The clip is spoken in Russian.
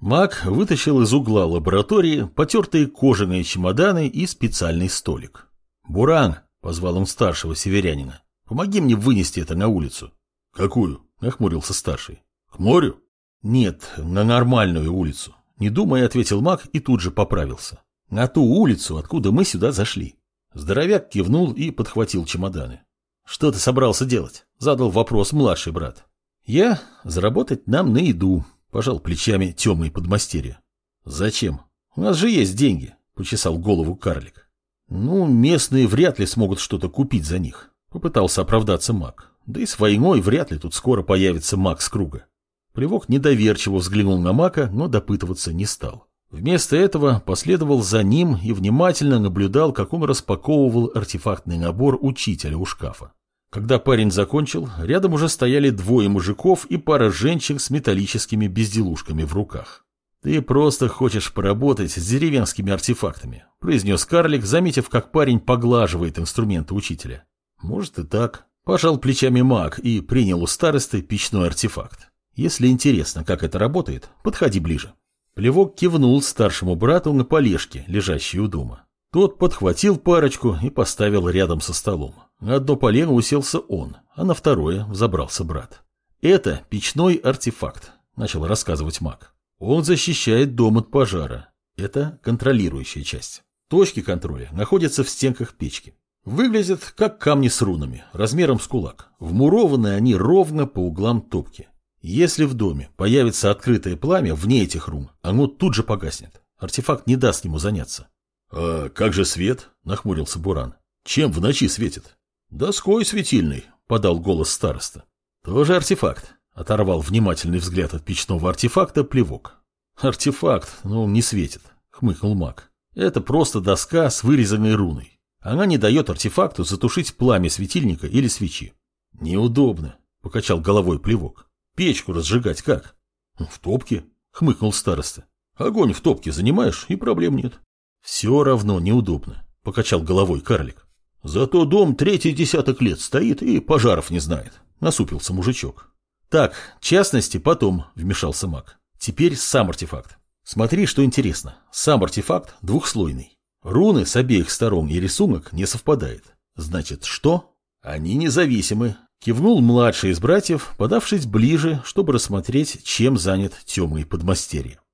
Мак вытащил из угла лаборатории потертые кожаные чемоданы и специальный столик. «Буран!» — позвал он старшего северянина. «Помоги мне вынести это на улицу». «Какую?» — нахмурился старший. «К морю?» «Нет, на нормальную улицу». Не думая, ответил Мак и тут же поправился. «На ту улицу, откуда мы сюда зашли». Здоровяк кивнул и подхватил чемоданы. «Что ты собрался делать?» — задал вопрос младший брат. «Я заработать нам на еду», — пожал плечами темный подмастерье. «Зачем? У нас же есть деньги», — почесал голову карлик. «Ну, местные вряд ли смогут что-то купить за них», — попытался оправдаться маг. «Да и с войной вряд ли тут скоро появится маг с круга». Плевок недоверчиво взглянул на мака, но допытываться не стал. Вместо этого последовал за ним и внимательно наблюдал, как он распаковывал артефактный набор учителя у шкафа. Когда парень закончил, рядом уже стояли двое мужиков и пара женщин с металлическими безделушками в руках. «Ты просто хочешь поработать с деревенскими артефактами», – произнес карлик, заметив, как парень поглаживает инструменты учителя. «Может и так». Пожал плечами маг и принял у старосты печной артефакт. «Если интересно, как это работает, подходи ближе». Плевок кивнул старшему брату на полежке, лежащей у дома. Тот подхватил парочку и поставил рядом со столом. На одно полено уселся он, а на второе взобрался брат. «Это печной артефакт», — начал рассказывать маг. «Он защищает дом от пожара. Это контролирующая часть. Точки контроля находятся в стенках печки. Выглядят как камни с рунами, размером с кулак. Вмурованы они ровно по углам топки. Если в доме появится открытое пламя вне этих рун, оно тут же погаснет. Артефакт не даст ему заняться. «А как же свет?» – нахмурился Буран. «Чем в ночи светит?» «Доской светильный», – подал голос староста. «Тоже артефакт», – оторвал внимательный взгляд от печного артефакта плевок. «Артефакт, но он не светит», – хмыкнул маг. «Это просто доска с вырезанной руной. Она не дает артефакту затушить пламя светильника или свечи». «Неудобно», – покачал головой плевок. «Печку разжигать как?» «В топке», — хмыкнул староста. «Огонь в топке занимаешь, и проблем нет». «Все равно неудобно», — покачал головой карлик. «Зато дом третий десяток лет стоит и пожаров не знает», — насупился мужичок. «Так, частности потом», — вмешался маг. «Теперь сам артефакт. Смотри, что интересно. Сам артефакт двухслойный. Руны с обеих сторон и рисунок не совпадает. Значит, что? Они независимы. Кивнул младший из братьев, подавшись ближе, чтобы рассмотреть, чем занят темный подмастерье.